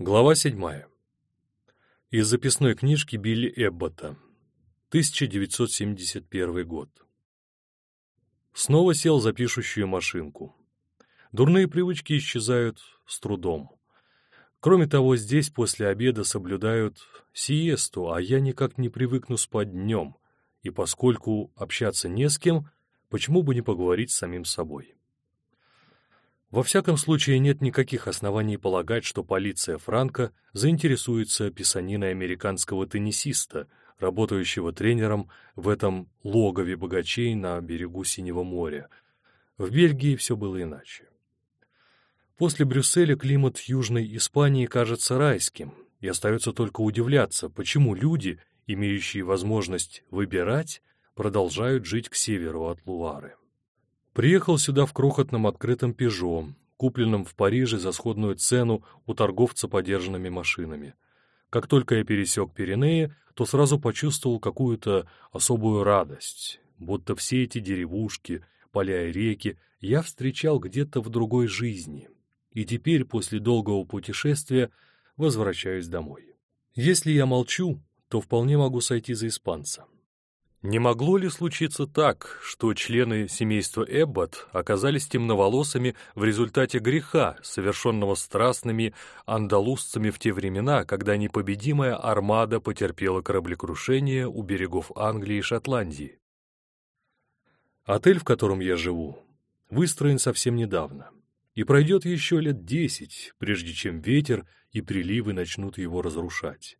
Глава 7. Из записной книжки Билли Эббота. 1971 год. Снова сел за пишущую машинку. Дурные привычки исчезают с трудом. Кроме того, здесь после обеда соблюдают сиесту, а я никак не привыкну спать днем, и поскольку общаться не с кем, почему бы не поговорить с самим собой? Во всяком случае, нет никаких оснований полагать, что полиция Франка заинтересуется писаниной американского теннисиста, работающего тренером в этом логове богачей на берегу Синего моря. В Бельгии все было иначе. После Брюсселя климат Южной Испании кажется райским, и остается только удивляться, почему люди, имеющие возможность выбирать, продолжают жить к северу от Луары. Приехал сюда в крохотном открытом «Пежо», купленном в Париже за сходную цену у торговца подержанными машинами. Как только я пересек Пиренеи, то сразу почувствовал какую-то особую радость, будто все эти деревушки, поля и реки я встречал где-то в другой жизни. И теперь, после долгого путешествия, возвращаюсь домой. Если я молчу, то вполне могу сойти за испанца. Не могло ли случиться так, что члены семейства Эббот оказались темноволосыми в результате греха, совершенного страстными андалузцами в те времена, когда непобедимая армада потерпела кораблекрушение у берегов Англии и Шотландии? Отель, в котором я живу, выстроен совсем недавно, и пройдет еще лет десять, прежде чем ветер и приливы начнут его разрушать.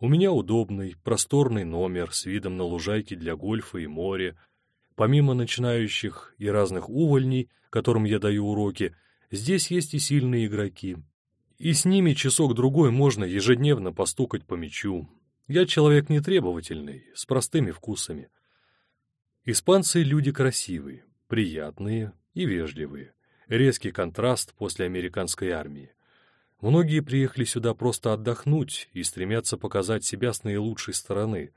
У меня удобный, просторный номер с видом на лужайки для гольфа и море. Помимо начинающих и разных увольней, которым я даю уроки, здесь есть и сильные игроки. И с ними часок-другой можно ежедневно постукать по мячу. Я человек нетребовательный, с простыми вкусами. Испанцы — люди красивые, приятные и вежливые. Резкий контраст после американской армии. Многие приехали сюда просто отдохнуть и стремятся показать себя с наилучшей стороны.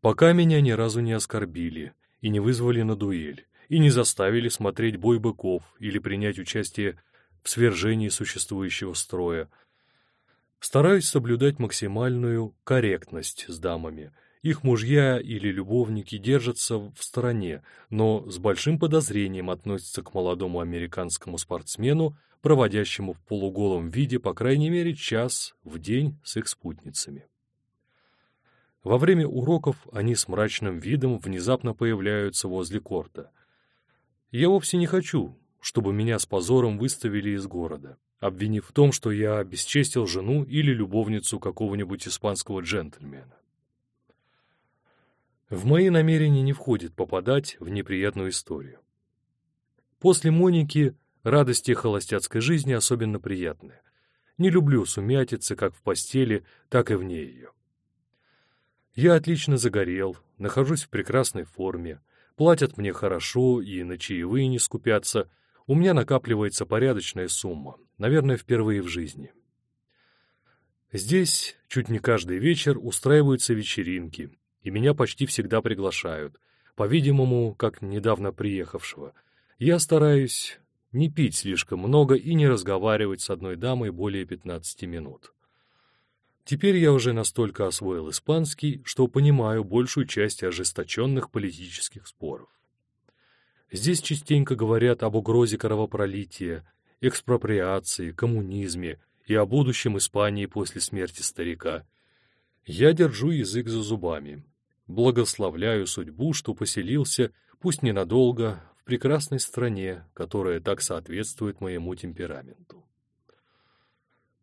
Пока меня ни разу не оскорбили и не вызвали на дуэль, и не заставили смотреть бой быков или принять участие в свержении существующего строя. Стараюсь соблюдать максимальную корректность с дамами. Их мужья или любовники держатся в стороне, но с большим подозрением относятся к молодому американскому спортсмену, проводящему в полуголом виде по крайней мере час в день с их спутницами. Во время уроков они с мрачным видом внезапно появляются возле корта. Я вовсе не хочу, чтобы меня с позором выставили из города, обвинив в том, что я обесчестил жену или любовницу какого-нибудь испанского джентльмена. В мои намерения не входит попадать в неприятную историю. После Моники Радости холостяцкой жизни особенно приятные. Не люблю сумятицы как в постели, так и вне ее. Я отлично загорел, нахожусь в прекрасной форме, платят мне хорошо и на чаевые не скупятся, у меня накапливается порядочная сумма, наверное, впервые в жизни. Здесь чуть не каждый вечер устраиваются вечеринки, и меня почти всегда приглашают, по-видимому, как недавно приехавшего. Я стараюсь не пить слишком много и не разговаривать с одной дамой более 15 минут. Теперь я уже настолько освоил испанский, что понимаю большую часть ожесточенных политических споров. Здесь частенько говорят об угрозе кровопролития, экспроприации, коммунизме и о будущем Испании после смерти старика. Я держу язык за зубами. Благословляю судьбу, что поселился, пусть ненадолго, прекрасной стране, которая так соответствует моему темпераменту.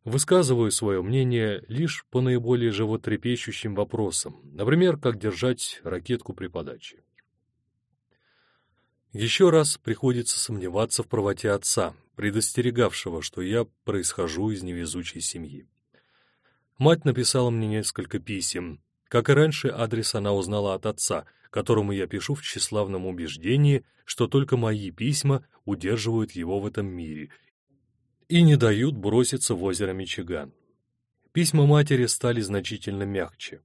Высказываю свое мнение лишь по наиболее животрепещущим вопросам, например, как держать ракетку при подаче. Еще раз приходится сомневаться в правоте отца, предостерегавшего, что я происхожу из невезучей семьи. Мать написала мне несколько писем. Как и раньше, адрес она узнала от отца — которому я пишу в тщеславном убеждении, что только мои письма удерживают его в этом мире и не дают броситься в озеро Мичиган. Письма матери стали значительно мягче.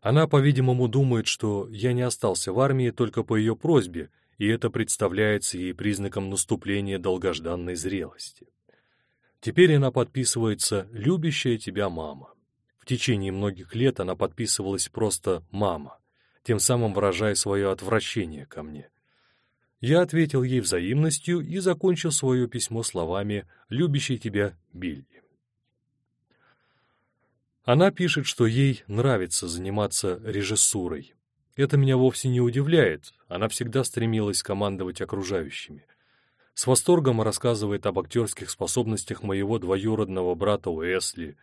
Она, по-видимому, думает, что я не остался в армии только по ее просьбе, и это представляется ей признаком наступления долгожданной зрелости. Теперь она подписывается «Любящая тебя мама». Течение многих лет она подписывалась просто «Мама», тем самым выражая свое отвращение ко мне. Я ответил ей взаимностью и закончил свое письмо словами «Любящий тебя Билли». Она пишет, что ей нравится заниматься режиссурой. Это меня вовсе не удивляет, она всегда стремилась командовать окружающими. С восторгом рассказывает об актерских способностях моего двоюродного брата Уэсли.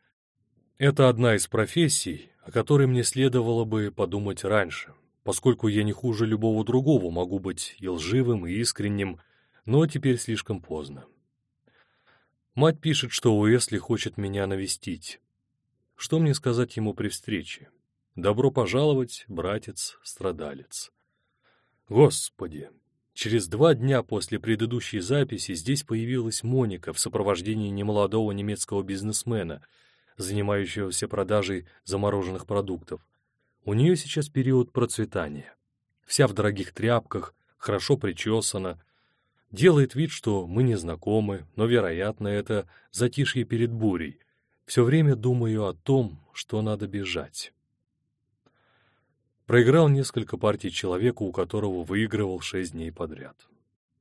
Это одна из профессий, о которой мне следовало бы подумать раньше, поскольку я не хуже любого другого могу быть и лживым, и искренним, но теперь слишком поздно. Мать пишет, что Уэсли хочет меня навестить. Что мне сказать ему при встрече? Добро пожаловать, братец-страдалец. Господи! Через два дня после предыдущей записи здесь появилась Моника в сопровождении немолодого немецкого бизнесмена, занимающегося продажей замороженных продуктов. У нее сейчас период процветания. Вся в дорогих тряпках, хорошо причесана. Делает вид, что мы не знакомы, но, вероятно, это затишье перед бурей, все время думаю о том, что надо бежать. Проиграл несколько партий человеку, у которого выигрывал шесть дней подряд.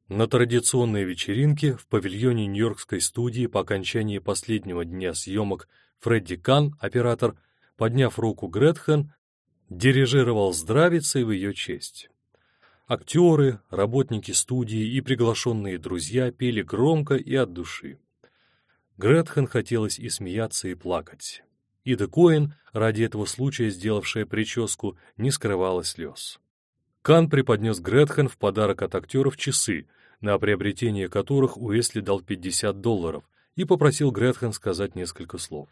На традиционной вечеринке в павильоне Нью-Йоркской студии по окончании последнего дня съемок Фредди Кан, оператор, подняв руку Гретхен, дирижировал здравицей в ее честь. Актеры, работники студии и приглашенные друзья пели громко и от души. Гретхен хотелось и смеяться, и плакать. Ида Коэн, ради этого случая сделавшая прическу, не скрывала слез. Кан преподнес Гретхен в подарок от актеров часы, на приобретение которых Уэсли дал 50 долларов, и попросил Гретхен сказать несколько слов.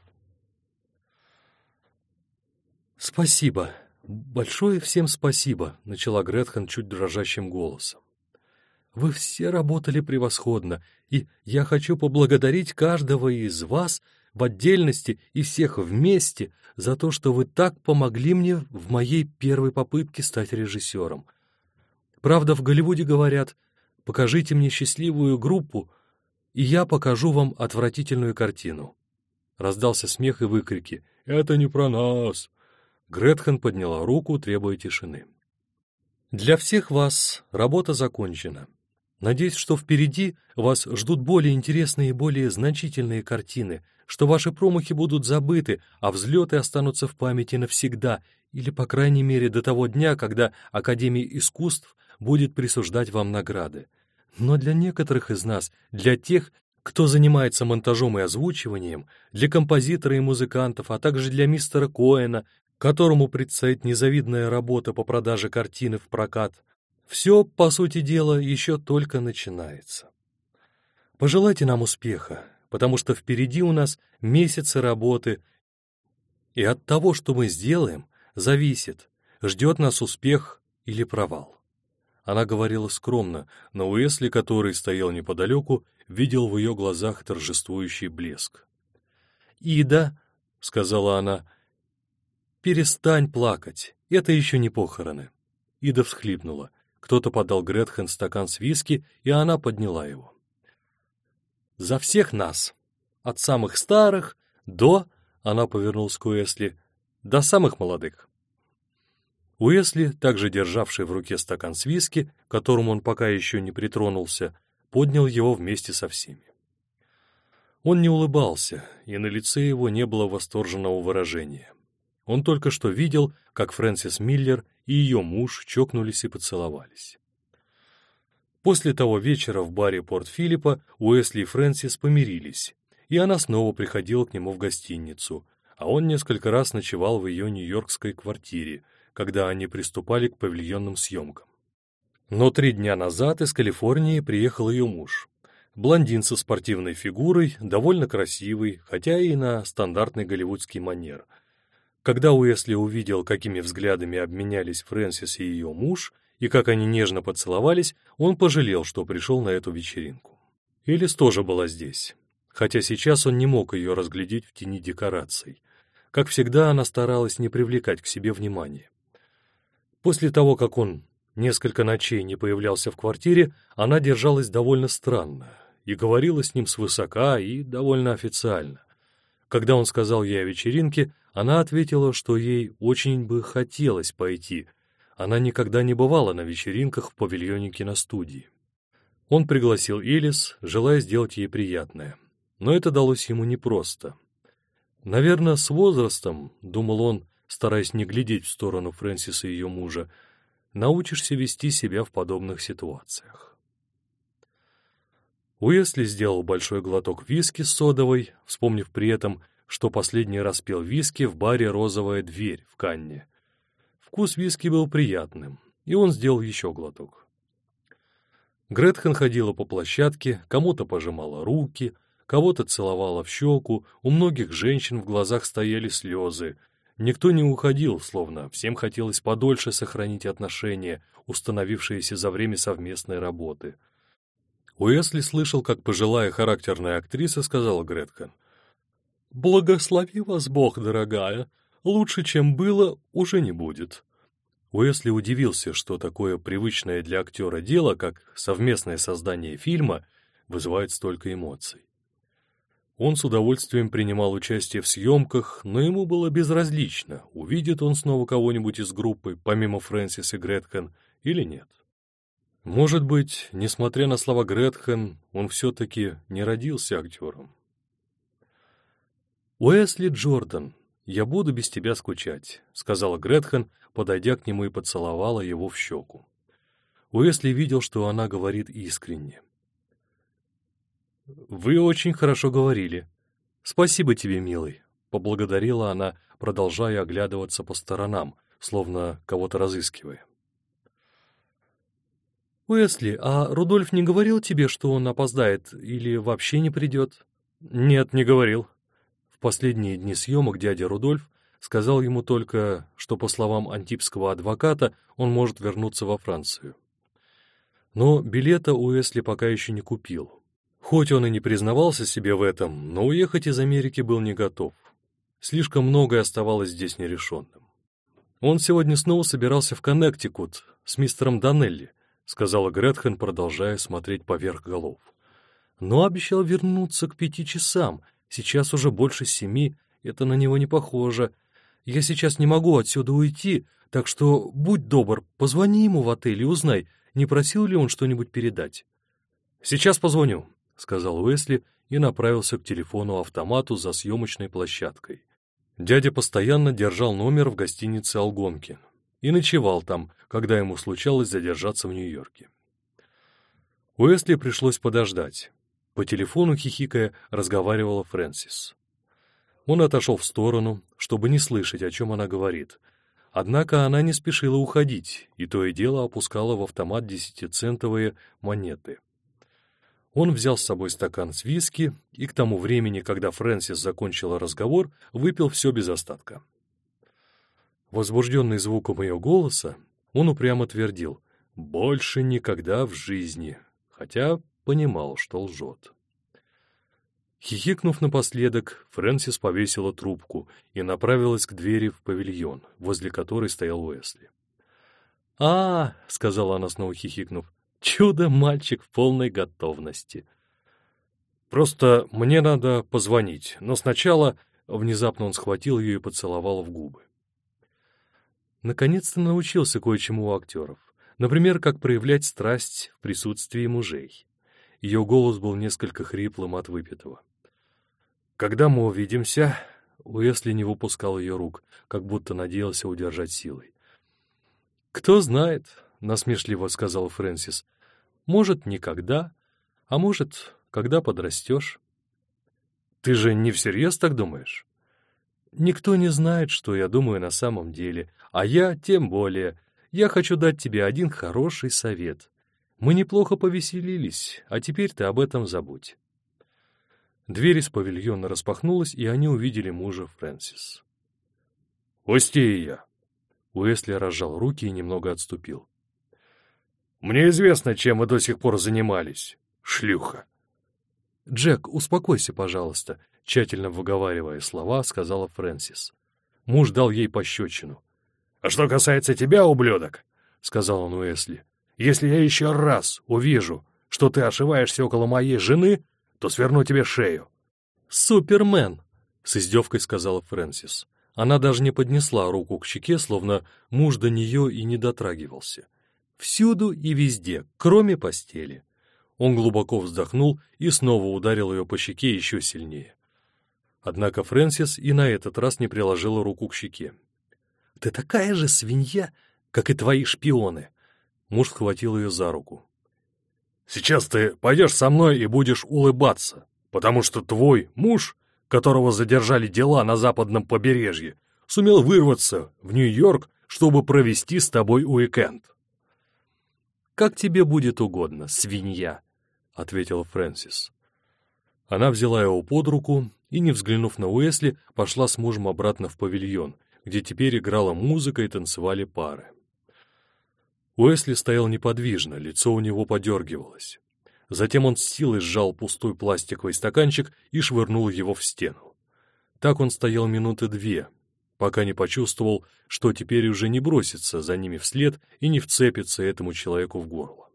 «Спасибо. Большое всем спасибо», — начала Гретхен чуть дрожащим голосом. Вы все работали превосходно, и я хочу поблагодарить каждого из вас в отдельности и всех вместе за то, что вы так помогли мне в моей первой попытке стать режиссером. Правда, в Голливуде говорят, покажите мне счастливую группу, и я покажу вам отвратительную картину. Раздался смех и выкрики. «Это не про нас!» Гретхен подняла руку, требуя тишины. «Для всех вас работа закончена. Надеюсь, что впереди вас ждут более интересные и более значительные картины, что ваши промахи будут забыты, а взлеты останутся в памяти навсегда, или, по крайней мере, до того дня, когда Академия искусств будет присуждать вам награды. Но для некоторых из нас, для тех, кто занимается монтажом и озвучиванием, для композитора и музыкантов, а также для мистера Коэна, которому предстоит незавидная работа по продаже картины в прокат, все, по сути дела, еще только начинается. Пожелайте нам успеха, потому что впереди у нас месяцы работы, и от того, что мы сделаем, зависит, ждет нас успех или провал. Она говорила скромно, но Уэсли, который стоял неподалеку, видел в ее глазах торжествующий блеск. «Ида», — сказала она, — «перестань плакать, это еще не похороны». Ида всхлипнула. Кто-то подал Гретхен стакан с виски, и она подняла его. «За всех нас! От самых старых до...» — она повернулась к Уэсли. «До самых молодых». Уэсли, также державший в руке стакан с виски, к которому он пока еще не притронулся, поднял его вместе со всеми. Он не улыбался, и на лице его не было восторженного выражения. Он только что видел, как Фрэнсис Миллер и ее муж чокнулись и поцеловались. После того вечера в баре Порт-Филиппа Уэсли и Фрэнсис помирились, и она снова приходила к нему в гостиницу, а он несколько раз ночевал в ее нью-йоркской квартире, когда они приступали к павильонным съемкам. Но три дня назад из Калифорнии приехал ее муж. Блондин со спортивной фигурой, довольно красивый, хотя и на стандартный голливудский манер – когда Уэсли увидел, какими взглядами обменялись Фрэнсис и ее муж, и как они нежно поцеловались, он пожалел, что пришел на эту вечеринку. Элис тоже была здесь, хотя сейчас он не мог ее разглядеть в тени декораций. Как всегда, она старалась не привлекать к себе внимания. После того, как он несколько ночей не появлялся в квартире, она держалась довольно странно, и говорила с ним свысока и довольно официально. Когда он сказал ей о вечеринке, она ответила, что ей очень бы хотелось пойти. Она никогда не бывала на вечеринках в павильоне киностудии. Он пригласил Элис, желая сделать ей приятное. Но это далось ему непросто. Наверное, с возрастом, — думал он, стараясь не глядеть в сторону Фрэнсиса и ее мужа, — научишься вести себя в подобных ситуациях. Уэсли сделал большой глоток виски с содовой, вспомнив при этом, что последний раз пил виски в баре «Розовая дверь» в Канне. Вкус виски был приятным, и он сделал еще глоток. Гретхен ходила по площадке, кому-то пожимала руки, кого-то целовала в щеку, у многих женщин в глазах стояли слезы. Никто не уходил, словно всем хотелось подольше сохранить отношения, установившиеся за время совместной работы. Уэсли слышал, как пожилая характерная актриса сказала Гретхен. «Благослови вас Бог, дорогая, лучше, чем было, уже не будет». Уэсли удивился, что такое привычное для актера дело, как совместное создание фильма, вызывает столько эмоций. Он с удовольствием принимал участие в съемках, но ему было безразлично, увидит он снова кого-нибудь из группы, помимо Фрэнсис и Гретхен, или нет. Может быть, несмотря на слова Гретхен, он все-таки не родился актером. «Уэсли Джордан, я буду без тебя скучать», — сказала Гретхен, подойдя к нему и поцеловала его в щеку. Уэсли видел, что она говорит искренне. «Вы очень хорошо говорили. Спасибо тебе, милый», — поблагодарила она, продолжая оглядываться по сторонам, словно кого-то разыскивая. «Уэсли, а Рудольф не говорил тебе, что он опоздает или вообще не придет?» «Нет, не говорил». В последние дни съемок дядя Рудольф сказал ему только, что, по словам антипского адвоката, он может вернуться во Францию. Но билета Уэсли пока еще не купил. Хоть он и не признавался себе в этом, но уехать из Америки был не готов. Слишком многое оставалось здесь нерешенным. Он сегодня снова собирался в Коннектикут с мистером Данелли, сказала Гретхен, продолжая смотреть поверх голов. Но обещал вернуться к пяти часам. Сейчас уже больше семи, это на него не похоже. Я сейчас не могу отсюда уйти, так что будь добр, позвони ему в отель и узнай, не просил ли он что-нибудь передать. «Сейчас позвоню», — сказал Уэсли и направился к телефону-автомату за съемочной площадкой. Дядя постоянно держал номер в гостинице «Алгонкин» и ночевал там, когда ему случалось задержаться в Нью-Йорке. Уэсли пришлось подождать. По телефону, хихикая, разговаривала Фрэнсис. Он отошел в сторону, чтобы не слышать, о чем она говорит. Однако она не спешила уходить, и то и дело опускала в автомат десятицентовые монеты. Он взял с собой стакан с виски, и к тому времени, когда Фрэнсис закончила разговор, выпил все без остатка. Возбужденный звуком ее голоса, он упрямо твердил «больше никогда в жизни», хотя понимал, что лжет. Хихикнув напоследок, Фрэнсис повесила трубку и направилась к двери в павильон, возле которой стоял Уэсли. «А, — сказала она снова хихикнув, — чудо-мальчик в полной готовности». «Просто мне надо позвонить, но сначала...» Внезапно он схватил ее и поцеловал в губы. Наконец-то научился кое-чему у актеров. Например, как проявлять страсть в присутствии мужей. Ее голос был несколько хриплым от выпитого. Когда мы увидимся, Уэсли не выпускал ее рук, как будто надеялся удержать силой. «Кто знает», — насмешливо сказал Фрэнсис, — «может, никогда, а может, когда подрастешь». «Ты же не всерьез так думаешь?» «Никто не знает, что я думаю на самом деле, а я тем более. Я хочу дать тебе один хороший совет. Мы неплохо повеселились, а теперь ты об этом забудь. Дверь из павильона распахнулась, и они увидели мужа Фрэнсис. «Устия!» Уэсли разжал руки и немного отступил. «Мне известно, чем вы до сих пор занимались, шлюха!» «Джек, успокойся, пожалуйста», — тщательно выговаривая слова, сказала Фрэнсис. Муж дал ей пощечину. «А что касается тебя, ублюдок», — сказал он Уэсли, — «если я еще раз увижу, что ты ошиваешься около моей жены, то сверну тебе шею». «Супермен!» — с издевкой сказала Фрэнсис. Она даже не поднесла руку к щеке, словно муж до нее и не дотрагивался. Всюду и везде, кроме постели. Он глубоко вздохнул и снова ударил ее по щеке еще сильнее. Однако Фрэнсис и на этот раз не приложила руку к щеке. «Ты такая же свинья, как и твои шпионы!» Муж схватил ее за руку. «Сейчас ты пойдешь со мной и будешь улыбаться, потому что твой муж которого задержали дела на западном побережье, сумел вырваться в Нью-Йорк, чтобы провести с тобой уикенд. «Как тебе будет угодно, свинья», — ответила Фрэнсис. Она взяла его под руку и, не взглянув на Уэсли, пошла с мужем обратно в павильон, где теперь играла музыка и танцевали пары. Уэсли стоял неподвижно, лицо у него подергивалось. Затем он с силой сжал пустой пластиковый стаканчик и швырнул его в стену. Так он стоял минуты две, пока не почувствовал, что теперь уже не бросится за ними вслед и не вцепится этому человеку в горло.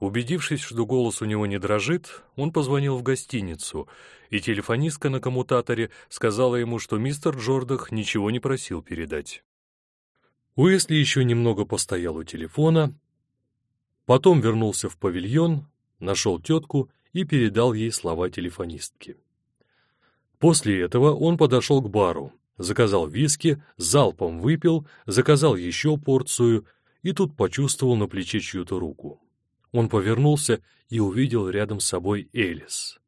Убедившись, что голос у него не дрожит, он позвонил в гостиницу, и телефонистка на коммутаторе сказала ему, что мистер Джордах ничего не просил передать. Уэсли еще немного постоял у телефона, потом вернулся в павильон, нашел тетку и передал ей слова телефонистки. После этого он подошел к бару, заказал виски, залпом выпил, заказал еще порцию и тут почувствовал на плече чью-то руку. Он повернулся и увидел рядом с собой Элис.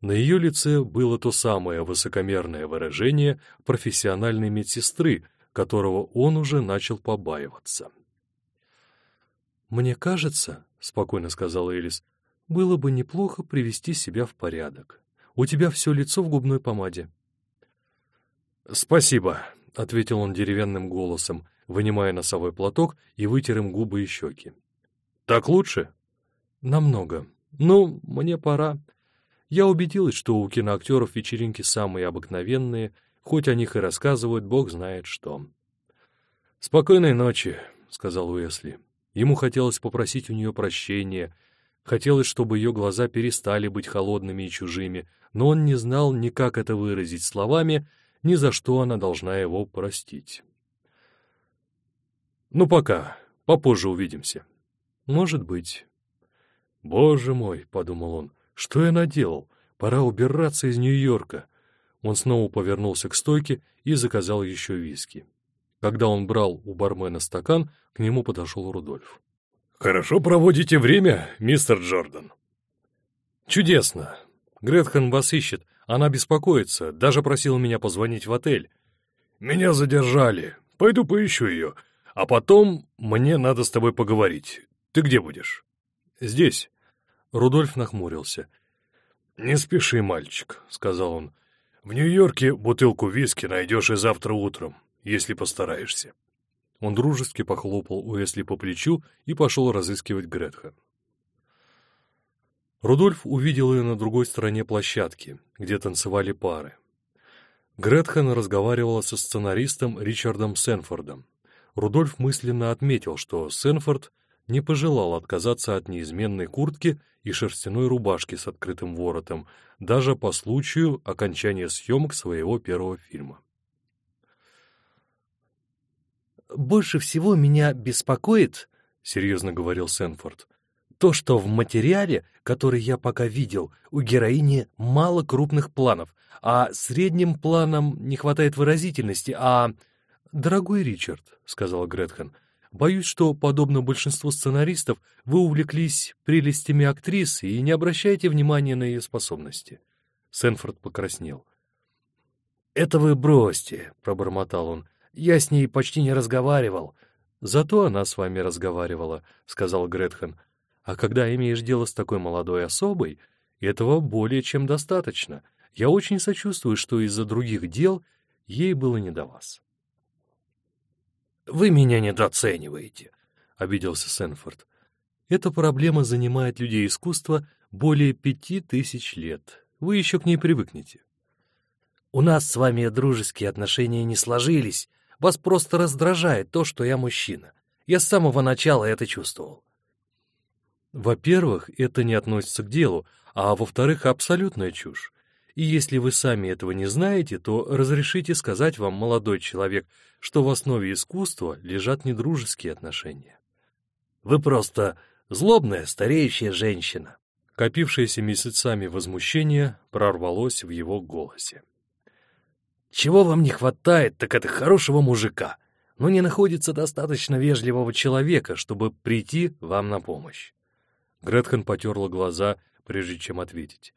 На ее лице было то самое высокомерное выражение профессиональной медсестры, которого он уже начал побаиваться. «Мне кажется, — спокойно сказала Элис, — было бы неплохо привести себя в порядок. У тебя все лицо в губной помаде». «Спасибо», — ответил он деревянным голосом, вынимая носовой платок и вытер им губы и щеки. «Так лучше?» «Намного. Ну, мне пора. Я убедилась, что у киноактеров вечеринки самые обыкновенные, хоть о них и рассказывают, бог знает что». «Спокойной ночи», — сказал Уэсли. Ему хотелось попросить у нее прощения, хотелось, чтобы ее глаза перестали быть холодными и чужими, но он не знал ни как это выразить словами, ни за что она должна его простить. «Ну пока, попозже увидимся». «Может быть». «Боже мой», — подумал он, — «что я наделал? Пора убираться из Нью-Йорка». Он снова повернулся к стойке и заказал еще виски. Когда он брал у бармена стакан, к нему подошел Рудольф. «Хорошо проводите время, мистер Джордан?» «Чудесно. Гретхен вас ищет. Она беспокоится. Даже просила меня позвонить в отель». «Меня задержали. Пойду поищу ее. А потом мне надо с тобой поговорить. Ты где будешь?» «Здесь». Рудольф нахмурился. «Не спеши, мальчик», — сказал он. «В Нью-Йорке бутылку виски найдешь и завтра утром если постараешься». Он дружески похлопал Уэсли по плечу и пошел разыскивать Гретхен. Рудольф увидел ее на другой стороне площадки, где танцевали пары. Гретхен разговаривала со сценаристом Ричардом Сенфордом. Рудольф мысленно отметил, что Сенфорд не пожелал отказаться от неизменной куртки и шерстяной рубашки с открытым воротом, даже по случаю окончания съемок своего первого фильма. больше всего меня беспокоит, — серьезно говорил Сенфорд, — то, что в материале, который я пока видел, у героини мало крупных планов, а средним планам не хватает выразительности, а... «Дорогой Ричард», — сказал Гретхен, — «боюсь, что, подобно большинству сценаристов, вы увлеклись прелестями актрисы и не обращаете внимания на ее способности». Сенфорд покраснел. «Это вы бросьте», — пробормотал он. Я с ней почти не разговаривал. Зато она с вами разговаривала, — сказал Гретхен. А когда имеешь дело с такой молодой особой, этого более чем достаточно. Я очень сочувствую, что из-за других дел ей было не до вас. «Вы меня недооцениваете», — обиделся Сенфорд. «Эта проблема занимает людей искусства более пяти тысяч лет. Вы еще к ней привыкнете». «У нас с вами дружеские отношения не сложились, вас просто раздражает то, что я мужчина. Я с самого начала это чувствовал. Во-первых, это не относится к делу, а во-вторых, абсолютная чушь. И если вы сами этого не знаете, то разрешите сказать вам, молодой человек, что в основе искусства лежат недружеские отношения. Вы просто злобная стареющая женщина. Копившееся месяцами возмущение прорвалось в его голосе. Чего вам не хватает, так это хорошего мужика, но не находится достаточно вежливого человека, чтобы прийти вам на помощь. Гретхен потерла глаза, прежде чем ответить.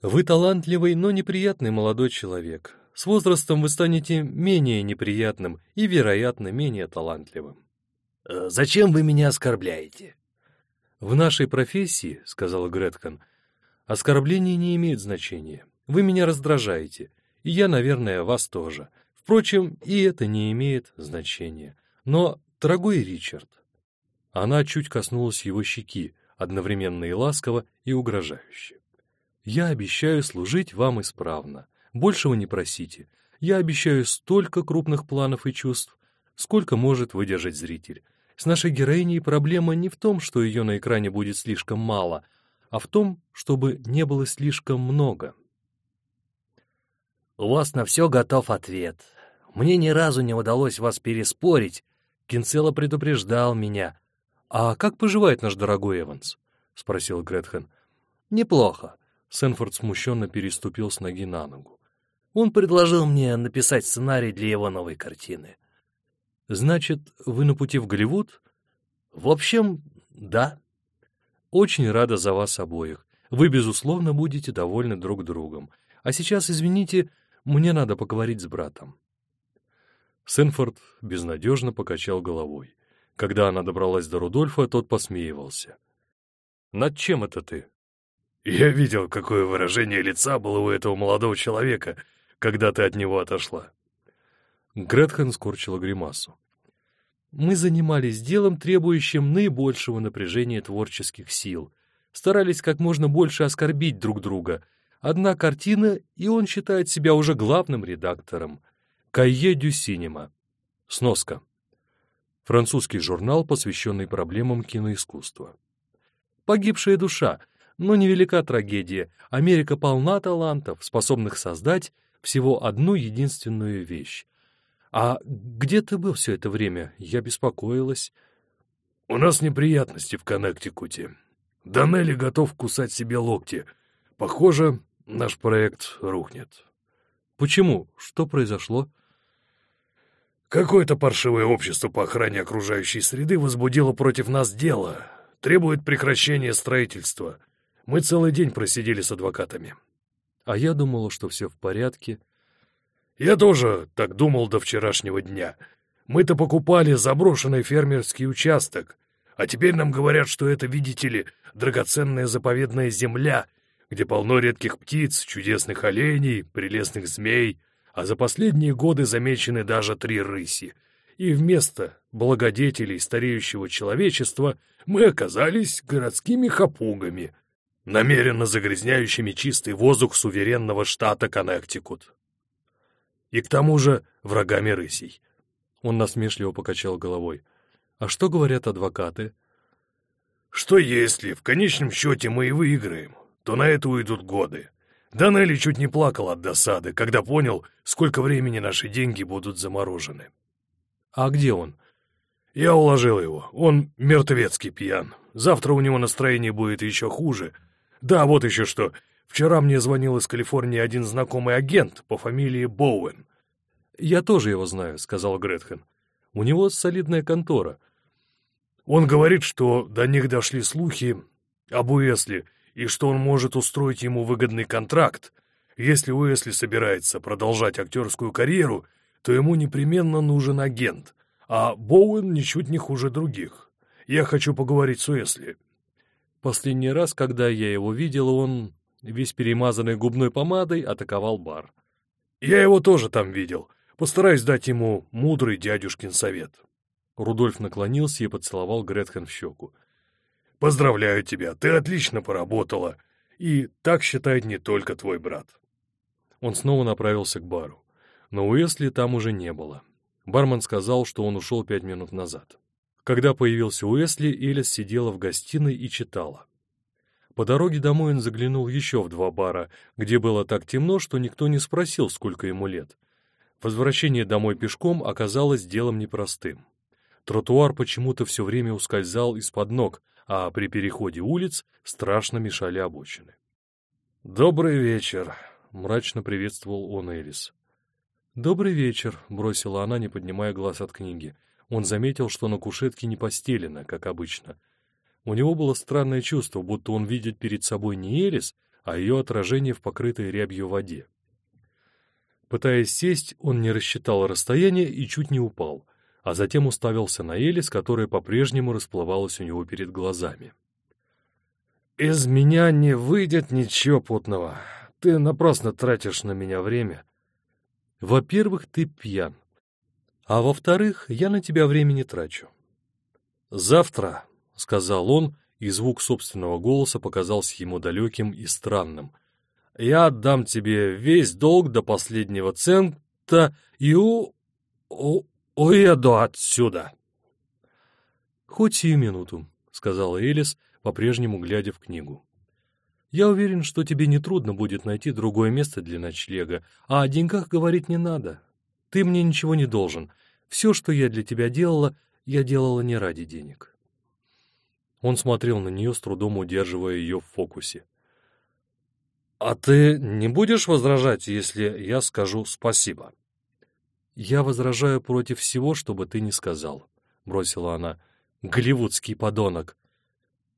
Вы талантливый, но неприятный молодой человек. С возрастом вы станете менее неприятным и, вероятно, менее талантливым. Э, «Зачем вы меня оскорбляете?» «В нашей профессии, — сказала Гретхен, — оскорбление не имеет значения. Вы меня раздражаете, и я, наверное, вас тоже. Впрочем, и это не имеет значения. Но, дорогой Ричард...» Она чуть коснулась его щеки, одновременно и ласково, и угрожающе. Я обещаю служить вам исправно. Большего не просите. Я обещаю столько крупных планов и чувств, сколько может выдержать зритель. С нашей героиней проблема не в том, что ее на экране будет слишком мало, а в том, чтобы не было слишком много. «У вас на все готов ответ. Мне ни разу не удалось вас переспорить. Кинцело предупреждал меня». «А как поживает наш дорогой Эванс?» — спросил Гретхен. «Неплохо. Сенфорд смущенно переступил с ноги на ногу. Он предложил мне написать сценарий для его новой картины. Значит, вы на пути в Голливуд? В общем, да. Очень рада за вас обоих. Вы, безусловно, будете довольны друг другом. А сейчас, извините, мне надо поговорить с братом. Сенфорд безнадежно покачал головой. Когда она добралась до Рудольфа, тот посмеивался. «Над чем это ты?» Я видел, какое выражение лица было у этого молодого человека, когда ты от него отошла. Гретхен скорчила гримасу. Мы занимались делом, требующим наибольшего напряжения творческих сил. Старались как можно больше оскорбить друг друга. Одна картина, и он считает себя уже главным редактором. Кайе дю Синема. Сноска. Французский журнал, посвященный проблемам киноискусства. Погибшая душа — но невелика трагедия. Америка полна талантов, способных создать всего одну единственную вещь. А где ты был все это время? Я беспокоилась. У нас неприятности в Коннектикуте. Данелли готов кусать себе локти. Похоже, наш проект рухнет. Почему? Что произошло? Какое-то паршивое общество по охране окружающей среды возбудило против нас дело. Требует прекращения строительства. Мы целый день просидели с адвокатами. А я думала, что все в порядке. Я тоже так думал до вчерашнего дня. Мы-то покупали заброшенный фермерский участок, а теперь нам говорят, что это, видите ли, драгоценная заповедная земля, где полно редких птиц, чудесных оленей, прелестных змей, а за последние годы замечены даже три рыси. И вместо благодетелей стареющего человечества мы оказались городскими хапугами — намеренно загрязняющими чистый воздух суверенного штата Коннектикут. И к тому же врагами рысей. Он насмешливо покачал головой. А что говорят адвокаты? Что если в конечном счете мы и выиграем, то на это уйдут годы. Данелли чуть не плакал от досады, когда понял, сколько времени наши деньги будут заморожены. А где он? Я уложил его. Он мертвецкий пьян. Завтра у него настроение будет еще хуже — да, вот еще что. Вчера мне звонил из Калифорнии один знакомый агент по фамилии Боуэн. «Я тоже его знаю», — сказал Гретхен. «У него солидная контора». Он говорит, что до них дошли слухи об Уэсли, и что он может устроить ему выгодный контракт. Если Уэсли собирается продолжать актерскую карьеру, то ему непременно нужен агент, а Боуэн ничуть не хуже других. Я хочу поговорить с Уэсли. Последний раз, когда я его видел, он, весь перемазанный губной помадой, атаковал бар. «Я его тоже там видел. Постараюсь дать ему мудрый дядюшкин совет». Рудольф наклонился и поцеловал Гретхен в щеку. «Поздравляю тебя, ты отлично поработала. И так считает не только твой брат». Он снова направился к бару. Но Уэсли там уже не было. Бармен сказал, что он ушел пять минут назад. Когда появился Уэсли, Элис сидела в гостиной и читала. По дороге домой он заглянул еще в два бара, где было так темно, что никто не спросил, сколько ему лет. Возвращение домой пешком оказалось делом непростым. Тротуар почему-то все время ускользал из-под ног, а при переходе улиц страшно мешали обочины. «Добрый вечер», — мрачно приветствовал он Элис. «Добрый вечер», — бросила она, не поднимая глаз от книги. Он заметил, что на кушетке не постелено, как обычно. У него было странное чувство, будто он видит перед собой не Элис, а ее отражение в покрытой рябью воде. Пытаясь сесть, он не рассчитал расстояние и чуть не упал, а затем уставился на Элис, которая по-прежнему расплывалась у него перед глазами. «Из меня не выйдет ничего путного. Ты напрасно тратишь на меня время». «Во-первых, ты пьян. А во-вторых, я на тебя времени трачу. «Завтра», — сказал он, и звук собственного голоса показался ему далеким и странным. «Я отдам тебе весь долг до последнего цента и у... у... уеду отсюда». «Хоть сию минуту», — сказала Элис, по-прежнему глядя в книгу. «Я уверен, что тебе нетрудно будет найти другое место для ночлега, а о деньгах говорить не надо. Ты мне ничего не должен. Все, что я для тебя делала, я делала не ради денег. Он смотрел на нее, с трудом удерживая ее в фокусе. «А ты не будешь возражать, если я скажу спасибо?» «Я возражаю против всего, что бы ты ни сказал», — бросила она. «Голливудский подонок».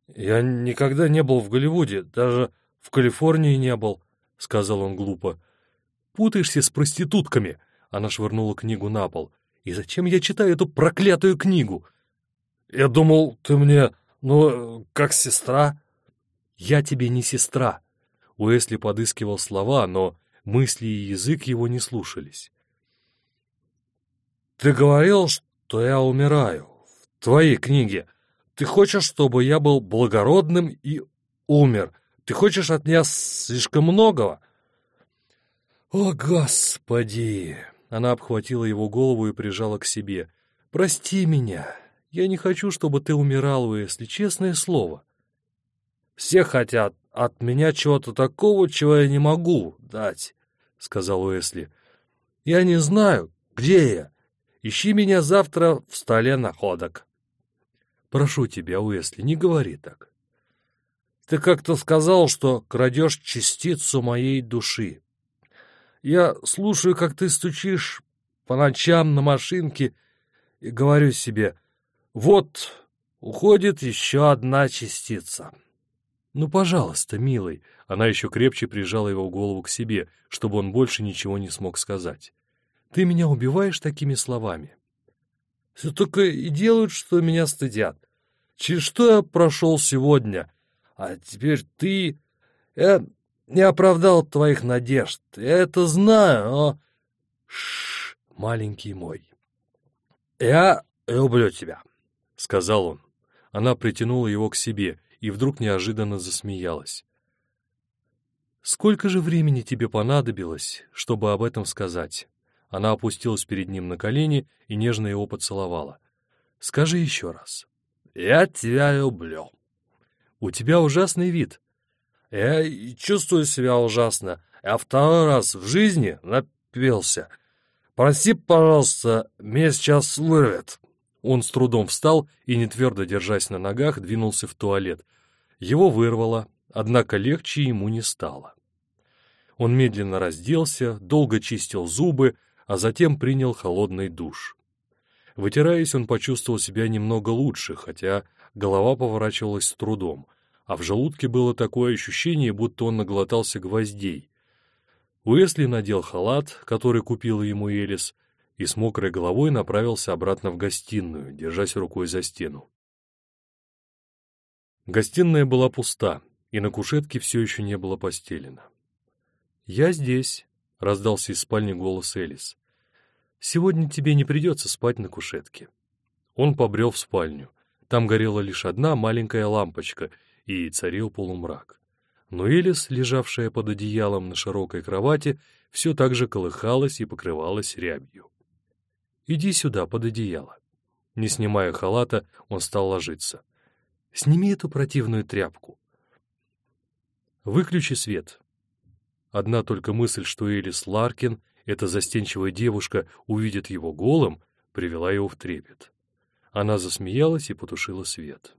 «Я никогда не был в Голливуде, даже в Калифорнии не был», — сказал он глупо. «Путаешься с проститутками», — она швырнула книгу на пол. И зачем я читаю эту проклятую книгу? Я думал, ты мне, ну, как сестра. Я тебе не сестра. Уэсли подыскивал слова, но мысли и язык его не слушались. Ты говорил, что я умираю. В твоей книге. Ты хочешь, чтобы я был благородным и умер. Ты хочешь от меня слишком многого? О, Господи! Она обхватила его голову и прижала к себе. «Прости меня. Я не хочу, чтобы ты умирал, Уэсли, честное слово». «Все хотят от меня чего-то такого, чего я не могу дать», — сказал Уэсли. «Я не знаю, где я. Ищи меня завтра в столе находок». «Прошу тебя, Уэсли, не говори так». «Ты как-то сказал, что крадешь частицу моей души. Я слушаю, как ты стучишь по ночам на машинке и говорю себе, вот, уходит еще одна частица. Ну, пожалуйста, милый. Она еще крепче прижала его голову к себе, чтобы он больше ничего не смог сказать. Ты меня убиваешь такими словами. Все только и делают, что меня стыдят. Через что я прошел сегодня? А теперь ты... Я не оправдал твоих надежд. Я это знаю, но... Шш, маленький мой. Я люблю тебя, — сказал он. Она притянула его к себе и вдруг неожиданно засмеялась. «Сколько же времени тебе понадобилось, чтобы об этом сказать?» Она опустилась перед ним на колени и нежно его поцеловала. «Скажи еще раз». «Я тебя люблю». «У тебя ужасный вид. Я чувствую себя ужасно. Я второй раз в жизни напился. Прости, пожалуйста, меня сейчас вырвет». Он с трудом встал и, не твердо держась на ногах, двинулся в туалет. Его вырвало, однако легче ему не стало. Он медленно разделся, долго чистил зубы, а затем принял холодный душ. Вытираясь, он почувствовал себя немного лучше, хотя голова поворачивалась с трудом — а в желудке было такое ощущение, будто он наглотался гвоздей. Уэсли надел халат, который купила ему Элис, и с мокрой головой направился обратно в гостиную, держась рукой за стену. Гостиная была пуста, и на кушетке все еще не было постелено. «Я здесь», — раздался из спальни голос Элис. «Сегодня тебе не придется спать на кушетке». Он побрел в спальню. Там горела лишь одна маленькая лампочка, и царил полумрак. Но Элис, лежавшая под одеялом на широкой кровати, все так же колыхалась и покрывалась рябью. «Иди сюда, под одеяло». Не снимая халата, он стал ложиться. «Сними эту противную тряпку». «Выключи свет». Одна только мысль, что Элис Ларкин, эта застенчивая девушка, увидит его голым, привела его в трепет. Она засмеялась и потушила свет.